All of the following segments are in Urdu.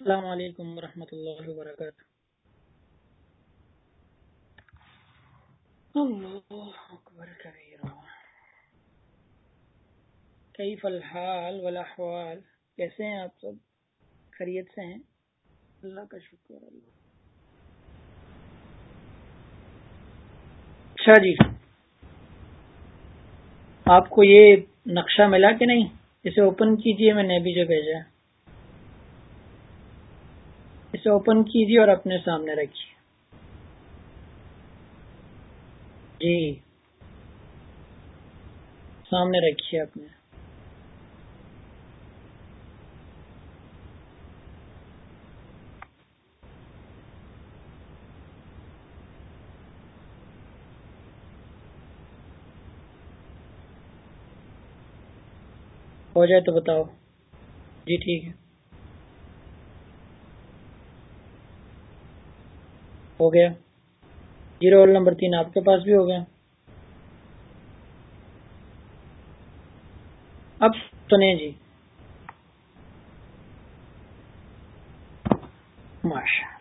السلام علیکم ورحمۃ اللہ وبرکاتہ۔ اللہ اکبر کیف الحال والاحوال؟ کیسے ہیں آپ سب؟ خرید سے ہیں؟ اللہ کا شکر، اللہ۔ اچھا جی۔ آپ کو یہ نقشہ ملا کہ نہیں؟ اسے اوپن کیجیے، میں نے بھی جو بھیجا۔ اسے اوپن کیجیے اور اپنے سامنے رکھیے۔ جی۔ سامنے رکھیے اپنے۔ ہو جائے تو بتاؤ۔ جی ٹھیک ہے۔ ہو گیا۔ جی رول نمبر تین آپ کے پاس بھی ہو گیا۔ اب سنیں جی۔ ماشاء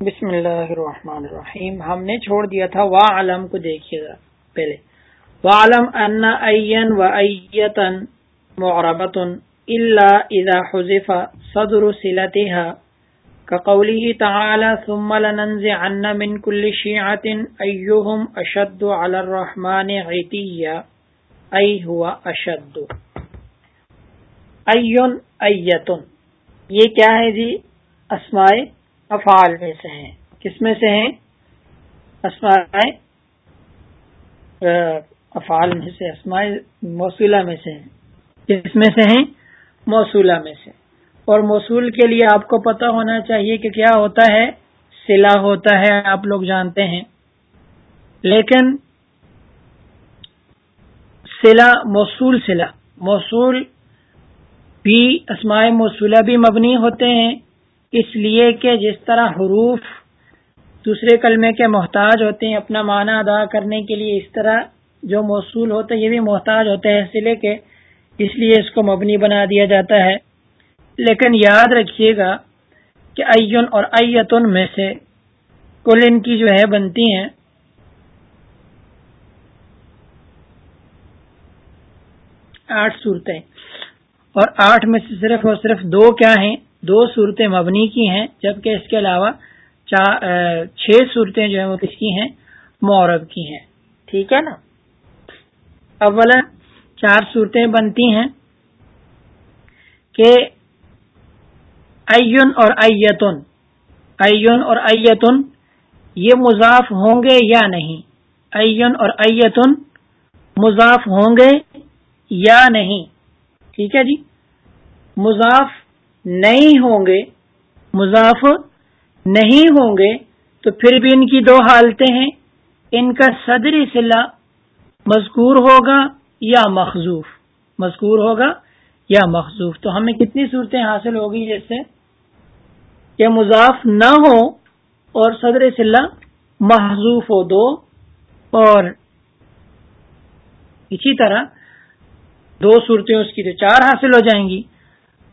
بسم اللہ الرحمن الرحیم۔ ہم نے چھوڑ دیا تھا۔ وا علم کو دیکھیے گا پہلے۔ وعلم ان این و ایتن معربت الا اذا حذف صدر صلتها كقوله تعالى ثم لننزعن من كل شيعة ايهم اشد على الرحمن عتيا. اي هو اشد ایون ایتن یہ کیا ہے جی؟ اسماء افعال میں سے ہیں. کس میں سے ہیں؟ اسماء افعال میں سے اسماء موصولہ میں سے ہیں. کس میں سے ہیں؟ موصولہ میں سے. اور موصول کے لیے آپ کو پتا ہونا چاہیے کہ کیا ہوتا ہے، سلا ہوتا ہے، آپ لوگ جانتے ہیں۔ لیکن سلا، موصول سلا۔ موصول بھی، اسماء موصولہ بھی مبنی ہوتے ہیں۔ اس لیے کہ جس طرح حروف دوسرے کلمے کے محتاج ہوتے ہیں، اپنا معنی ادا کرنے کے لیے اس طرح جو موصول ہوتا ہے یہ بھی محتاج ہوتا ہے سلے کے۔ اس لیے اس کو مبنی بنا دیا جاتا ہے۔ لیکن یاد رکھیے گا کہ ایون اور ایتن میں سے کل ان کی جو ہے بنتی ہیں۔ آٹھ صورتیں۔ اور آٹھ میں سے صرف اور صرف دو کیا ہیں؟ دو صورتیں مبنی کی ہیں، جبکہ اس کے علاوہ چھ صورتیں جو ہیں وہ کس کی ہیں؟ مورب کی ہیں۔ ٹھیک ہے نا؟ اولا چار صورتیں بنتی ہیں کہ ایون اور ایتن۔ ایون اور ایتن، یہ مضاف ہوں گے یا نہیں؟ ایون اور ایتن مضاف ہوں گے یا نہیں؟ ٹھیک ہے جی؟ مضاف نہیں ہوں گے، مضاف نہیں ہوں گے، تو پھر بھی ان کی دو حالتیں ہیں۔ ان کا صدری صلاح مذکور ہوگا یا مخضوف مذکور ہوگا یا مخضوف تو ہمیں کتنی صورتیں حاصل ہوگی جیسے کہ مضاف نہ ہو اور صدر صلاح محضوف ہو دو اور اسی طرح دو صورتیں اس کی تو چار حاصل ہو جائیں گی۔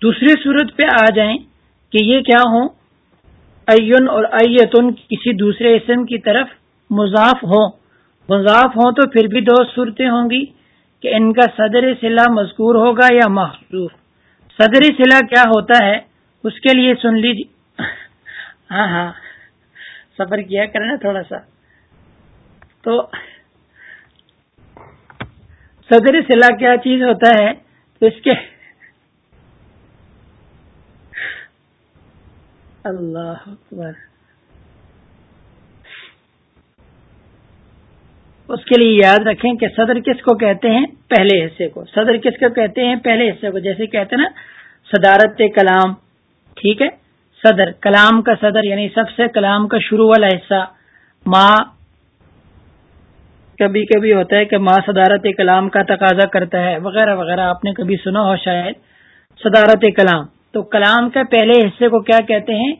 دوسری صورت پہ آ جائیں کہ یہ کیا ہوں؟ ایون اور ایتن کسی دوسرے اسم کی طرف مضاف ہوں مضاف ہوں تو پھر بھی دو صورتیں ہوں گی کہ ان کا صدر صلاح مذکور ہوگا یا محروف صدر صلاح کیا ہوتا ہے؟ اس کے لیے سن لیجیے ہاں ہاں۔ سفر کیا کرنا تھوڑا سا۔ تو صدر صلاح کیا چیز ہوتا ہے؟ تو اس کے اللہ اکبر۔ اس کے لیے یاد رکھیں کہ صدر کس کو کہتے ہیں؟ پہلے حصے کو۔ صدر کس کو کہتے ہیں؟ پہلے حصے کو۔ جیسے کہتے ہیں نا، صدارت کلام۔ ٹھیک ہے؟ صدر، کلام کا صدر یعنی سب سے کلام کا شروع والا حصہ ماں کبھی کبھی ہوتا ہے کہ ماں صدارت کلام کا تقاضا کرتا ہے، وغیرہ وغیرہ، آپ نے کبھی سنا ہو شاید، صدارت کلام۔ تو کلام کے پہلے حصے کو کیا کہتے ہیں؟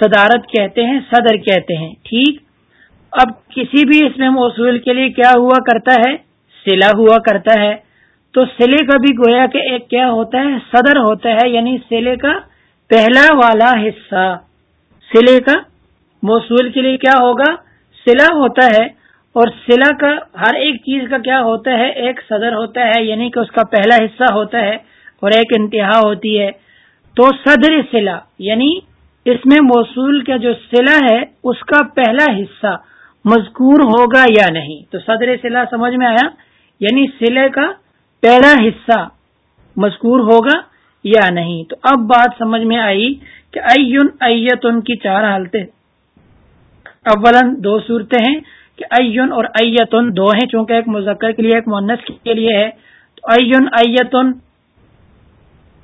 صدارت کہتے ہیں، صدر کہتے ہیں، ٹھیک؟ اب کسی بھی اس میں موصول کے لیے کیا ہوا کرتا ہے؟ سلا ہوا کرتا ہے۔ تو سلے کا بھی گویا کہ ایک کیا ہوتا ہے؟ صدر ہوتا ہے یعنی سلے کا پہلا والا حصہ۔ سلے کا موصول کے لیے کیا ہوگا؟ سلا ہوتا ہے اور سلا کا ہر ایک چیز کا کیا ہوتا ہے؟ ایک صدر ہوتا ہے یعنی کہ اس کا پہلا حصہ ہوتا ہے اور ایک انتہا ہوتی ہے۔ تو صدر سلا یعنی اس میں موصول کا جو سلا ہے، اس کا پہلا حصہ مذکور ہوگا یا نہیں؟ تو صدر سلا سمجھ میں آیا؟ یعنی سلے کا پہلا حصہ مذکور ہوگا۔ یا نہیں؟ تو اب بات سمجھ میں آئی کہ ایون ایتن کی چار حالتیں۔ اولن دو صورتیں ہیں کہ ایون اور ایتن دو ہیں، چونکہ ایک مذکر کے لیے، ایک مونس کے لیے ہے۔ تو ایون ایتن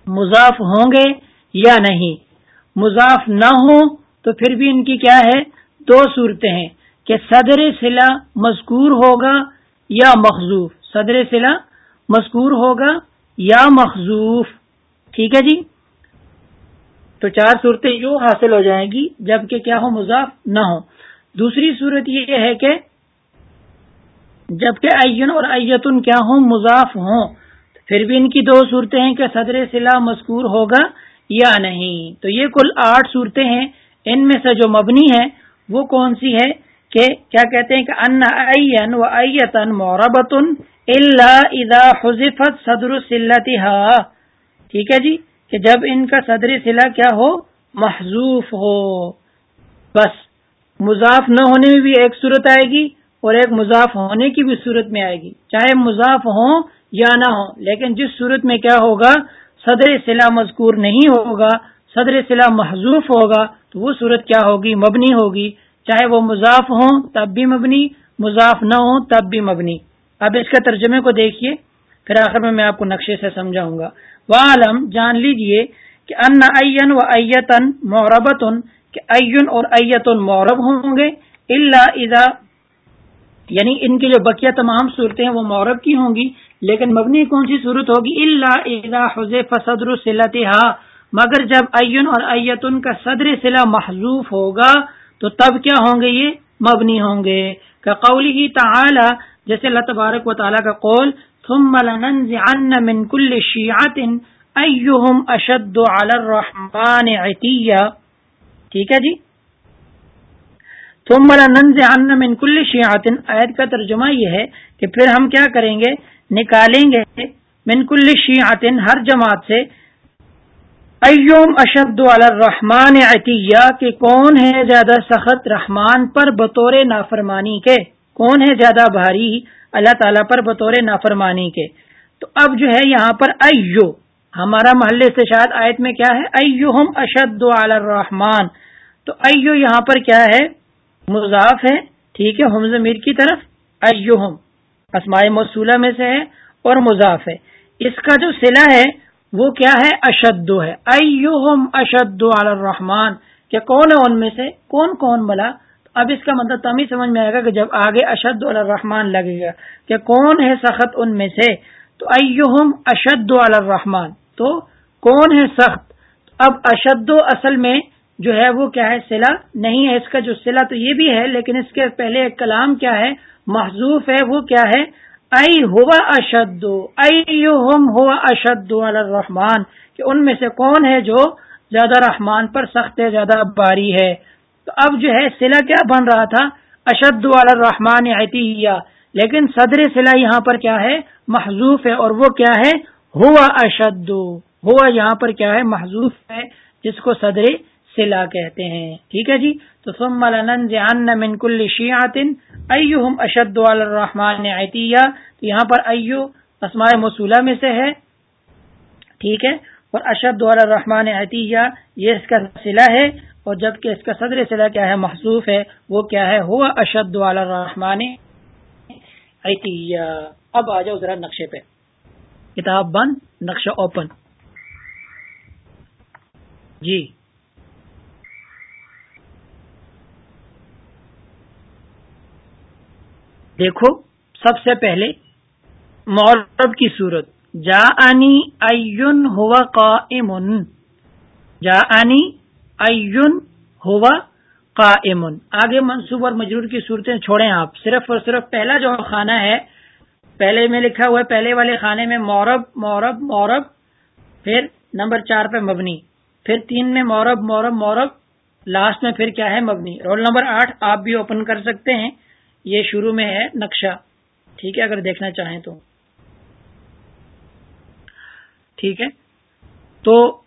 مضاف ہوں گے یا نہیں؟ مضاف نہ ہو تو پھر بھی ان کی کیا ہے؟ دو صورتیں ہیں کہ صدر سلا مذکور ہوگا یا مخضوف صدر سلا مذکور ہوگا یا مخضوف ٹھیک ہے جی؟ تو چار صورتیں یوں حاصل ہو جائیں گی، جبکہ کیا ہو، مضاف نہ ہو۔ دوسری صورت یہ ہے کہ جبکہ این اور ایتن کیا ہوں، مضاف ہوں پھر بھی ان کی دو صورتیں ہیں کہ صدر سلا مذکور ہوگا یا نہیں۔ تو یہ کل آٹھ صورتیں ہیں، ان میں سے جو مبنی ہے وہ کون سی ہے کہ کیا کہتے ہیں کہ ان این و ایتن موربت اللہ ادا حذفت صدر ٹھیک ہے جی؟ کہ جب ان کا صدر سلا کیا ہو محضوف ہو۔ بس، مضاف نہ ہونے میں بھی ایک صورت آئے گی اور ایک مضاف ہونے کی بھی صورت میں آئے گی۔ چاہے مضاف ہو یا نہ ہو لیکن جس صورت میں کیا ہوگا، صدر سلا مذکور نہیں ہوگا، صدر سلا محضوف ہوگا، تو وہ صورت کیا ہوگی؟ مبنی ہوگی۔ چاہے وہ مضاف ہوں، تب بھی مبنی، مضاف نہ ہو تب بھی مبنی۔ اب اس کے ترجمے کو دیکھیے، پھر آخر میں میں آپ کو نقشے سے سمجھاؤں گا۔ وہ عالم جان لیجیے کہ ان این و ایتن موربتن کہ این اور ایتن مورب ہوں گے اللہ اذا یعنی ان کی جو بقیہ تمام صورتیں وہ مورب کی ہوں گی، لیکن مبنی کون سی صورت ہوگی؟ اللہ اذا حذف صدر صلتها، مگر جب این اور ایتن کا صدر صلہ محذوف ہوگا، تو تب کیا ہوں گے یہ؟ مبنی ہوں گے۔ کہ قولی تعالی جیسے اللہ تبارک و تعالیٰ کا قول ثم لننزعن من كل شیعت ایہم اشد على الرحمن عتیہ ٹھیک ہے جی؟ ثم لننزعن من كل شیعت آیت کا ترجمہ یہ ہے کہ پھر ہم کیا کریں گے؟ نکالیں گے من كل شیعت ہر جماعت سے. ایوم اشد علی الرحمن عطیہ کہ کون ہے زیادہ سخت رحمان پر بطور نافرمانی کے؟ کون ہے زیادہ بھاری اللہ تعالیٰ پر بطور نافرمانی کے۔ تو اب جو ہے یہاں پر ایو، ہمارا محلے سے شاید آیت میں کیا ہے؟ ایو ہم اشد علی الرحمان تو ایو یہاں پر کیا ہے؟ مضاف ہے، ٹھیک ہے، ہم ضمیر کی طرف ایو ہم اسماء موصولہ میں سے ہے اور مضاف ہے۔ اس کا جو سلا ہے، وہ کیا ہے؟ اشد ہے۔ ایو ہم اشد علی الرحمان کہ کون ہے ان میں سے؟ کون کون بلا اب اس کا مطلب تم ہی سمجھ میں آئے گا کہ جب آگے اشد الرحمان لگے گا کہ کون ہے سخت ان میں سے؟ تو ایہم اشد الرحمان تو کون ہے سخت؟ اب اشد و اصل میں جو ہے وہ کیا ہے؟ سلا نہیں ہے اس کا، جو سلا تو یہ بھی ہے، لیکن اس کے پہلے ایک کلام کیا ہے؟ محضوف ہے، وہ کیا ہے؟ ائی ہوا اشد، ایہم ہوا اشد الرحمان کہ ان میں سے کون ہے جو زیادہ رحمان پر سخت ہے، زیادہ باری ہے؟ تو اب جو ہے سلا کیا بن رہا تھا؟ اشد الرحمان عطیہ لیکن صدر سلا یہاں پر کیا ہے؟ محضوف ہے۔ اور وہ کیا ہے؟ ہوا اشد۔ ہوا یہاں پر کیا ہے؟ محضوف ہے، جس کو صدر سلا کہتے ہیں۔ ٹھیک ہے جی؟ تو سم من کل شیعتن ایہم اشد الرحمان عطیہ تو یہاں پر ایو اسماء موصولہ میں سے ہے۔ ٹھیک ہے؟ اور اشد الرحمان عطیہ یہ اس کا سلا ہے اور جبکہ اس کا صدر سلا کیا ہے محسوف ہے، وہ کیا ہے ہوا اشد الرحمان اب آ جاؤ ذرا نقشے پہ۔ کتاب بند، نقشہ اوپن جی۔ دیکھو، سب سے پہلے مورب کی صورت۔ جا انی ہوا قائم۔ جا انی ایون ہوا قائم۔ آگے منصوب اور مجرور کی صورتیں چھوڑیں آپ۔ صرف اور صرف پہلا جو خانہ ہے، پہلے میں لکھا ہوا ہے، پہلے والے خانے میں مورب مورب مورب۔ پھر نمبر چار پہ مبنی۔ پھر تین میں مورب مورب مورب۔ لاسٹ میں پھر کیا ہے؟ مبنی۔ رول نمبر آٹھ آپ بھی اوپن کر سکتے ہیں۔ یہ شروع میں ہے نقشہ۔ ٹھیک ہے، اگر دیکھنا چاہیں تو۔ ٹھیک ہے؟ تو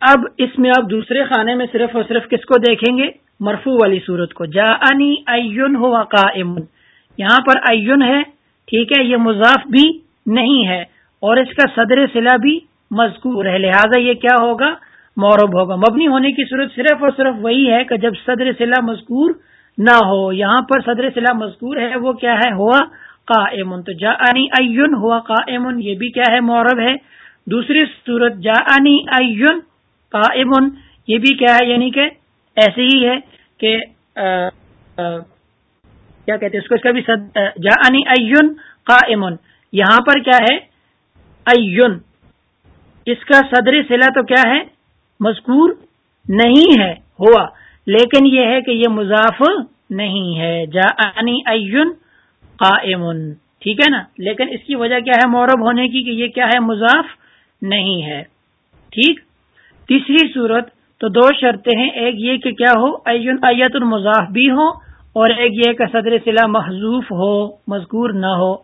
اب اس میں آپ دوسرے خانے میں صرف اور صرف کس کو دیکھیں گے؟ مرفو والی صورت کو۔ جا انی ہوا کا یہاں پر ایون ہے، ٹھیک ہے، یہ مضاف بھی نہیں ہے اور اس کا صدر سلا بھی مذکور ہے۔ لہذا یہ کیا ہوگا؟ مورب ہوگا۔ مبنی ہونے کی صورت صرف اور صرف وہی ہے کہ جب صدر سلا مذکور نہ ہو، یہاں پر صدر سلا مذکور ہے، وہ کیا ہے؟ ہوا کا تو جا این ہوا کا یہ بھی کیا ہے؟ مورب ہے. دوسری صورت جا این کا یہ بھی کیا ہے؟ یعنی کہ ایسے ہی ہے کہ کیا کہتے ہیں اس کو؟ اس کا بھی جا این کا امن یہاں پر کیا ہے؟ این اس کا صدر سلا تو کیا ہے؟ مذکور نہیں ہے، ہوا. لیکن یہ ہے کہ یہ مضاف نہیں ہے. جا این قائم۔ ٹھیک ہے نا؟ لیکن اس کی وجہ کیا ہے مورب ہونے کی کہ یہ کیا ہے؟ مضاف نہیں ہے۔ ٹھیک؟ تیسری صورت تو دو شرطیں ہیں۔ ایک یہ کہ کیا ہو؟ ایت ایت المضاف بھی ہو اور ایک یہ کہ صدر سلا محضوف ہو، مذکور نہ ہو۔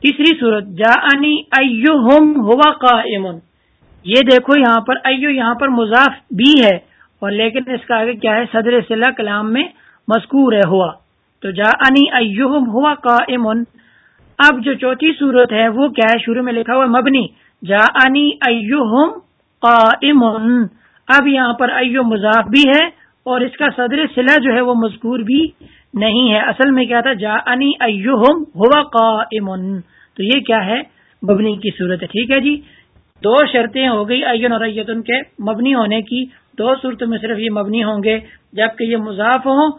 تیسری صورت جا ایو ہوم ہوا قائم۔ یہ دیکھو یہاں پر، ایو یہاں پر مضاف بھی ہے اور لیکن اس کا آگے کیا ہے؟ صدر صلاح کلام میں مذکور ہے، ہوا۔ تو جا انی ایوہم ہوا قائم اب جو چوتھی صورت ہے وہ کیا ہے؟ شروع میں لکھا ہوا مبنی۔ جا انی ایوہم قائم اب یہاں پر ایو مضاف بھی ہے اور اس کا صدر صلاح جو ہے وہ مذکور بھی نہیں ہے۔ اصل میں کیا تھا؟ جا انی ایوہم ہوا قائم تو یہ کیا ہے؟ مبنی کی صورت ہے۔ ٹھیک ہے جی؟ دو شرطیں ہو گئی ایون اور ایتن کے مبنی ہونے کی۔ دو صورتوں میں صرف یہ مبنی ہوں گے، جبکہ یہ مضاف ہوں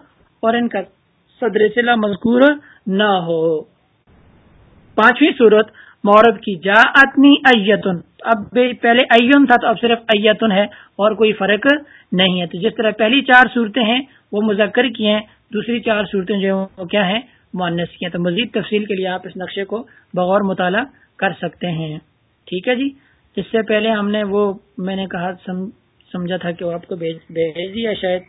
اور ان کا صدر سلا مذکور نہ ہو۔ پانچویں صورت مورب کی جا اتنی ایتن۔ اب پہلے ایون تھا تو اب صرف ایتن ہے اور کوئی فرق نہیں ہے۔ تو جس طرح پہلی چار صورتیں ہیں، وہ مذکر کی ہیں، دوسری چار صورتیں جو وہ کیا ہیں؟ معنس کی ہیں۔ تو مزید تفصیل کے لیے آپ اس نقشے کو بغور مطالعہ کر سکتے ہیں۔ ٹھیک ہے جی؟ اس سے پہلے ہم نے وہ، میں نے کہا سمجھا تھا کہ وہ آپ کو بھیج دیا شاید۔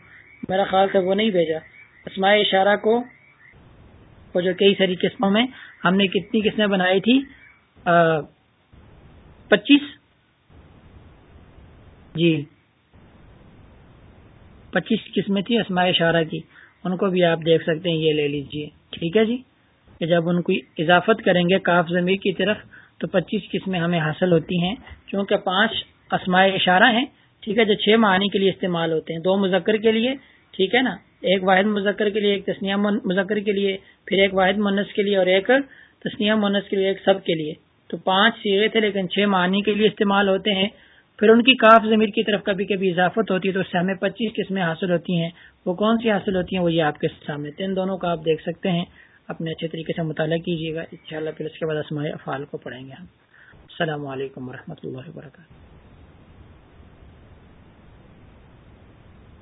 میرا خیال تھا وہ نہیں بھیجا۔ اسماء اشارہ کو، وہ جو کئی ساری قسموں میں ہم نے کتنی قسمیں بنائی تھی پچیس۔ جی۔ پچیس قسمیں تھی اسماء اشارہ کی۔ ان کو بھی آپ دیکھ سکتے ہیں، یہ لے لیجیے۔ ٹھیک ہے جی؟ کہ جب ان کو اضافت کریں گے کاف زمیر کی طرف، تو پچیس قسمیں ہمیں حاصل ہوتی ہیں۔ کیونکہ پانچ اسماء اشارہ ہیں، ٹھیک ہے، جو چھ معنی کے لیے استعمال ہوتے ہیں۔ دو مذکر کے لیے، ٹھیک ہے نا؟ ایک واحد مذکر کے لیے، ایک تسنیہ مذکر کے لیے، پھر ایک واحد منس کے لیے اور ایک تسنیہ منس کے لیے، ایک سب کے لیے۔ تو پانچ سیرے تھے لیکن چھ معنی کے لیے استعمال ہوتے ہیں۔ پھر ان کی کاف ضمیر کی طرف کبھی کبھی اضافت ہوتی ہے تو اس سے ہمیں پچیس قسمیں حاصل ہوتی ہیں۔ وہ کون سی حاصل ہوتی ہیں؟ وہ یہ آپ کے سامنے۔ تین دونوں کا آپ دیکھ سکتے ہیں۔ اپنے اچھے طریقے سے مطالعہ کیجیے گا۔ ان شاء اللہ پھر اس کے بعد اسماعی افعال کو پڑھیں گے ہم۔ السلام علیکم و اللہ وبرکاتہ۔